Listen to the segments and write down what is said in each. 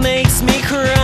makes me cry.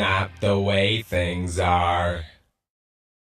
not the way things are.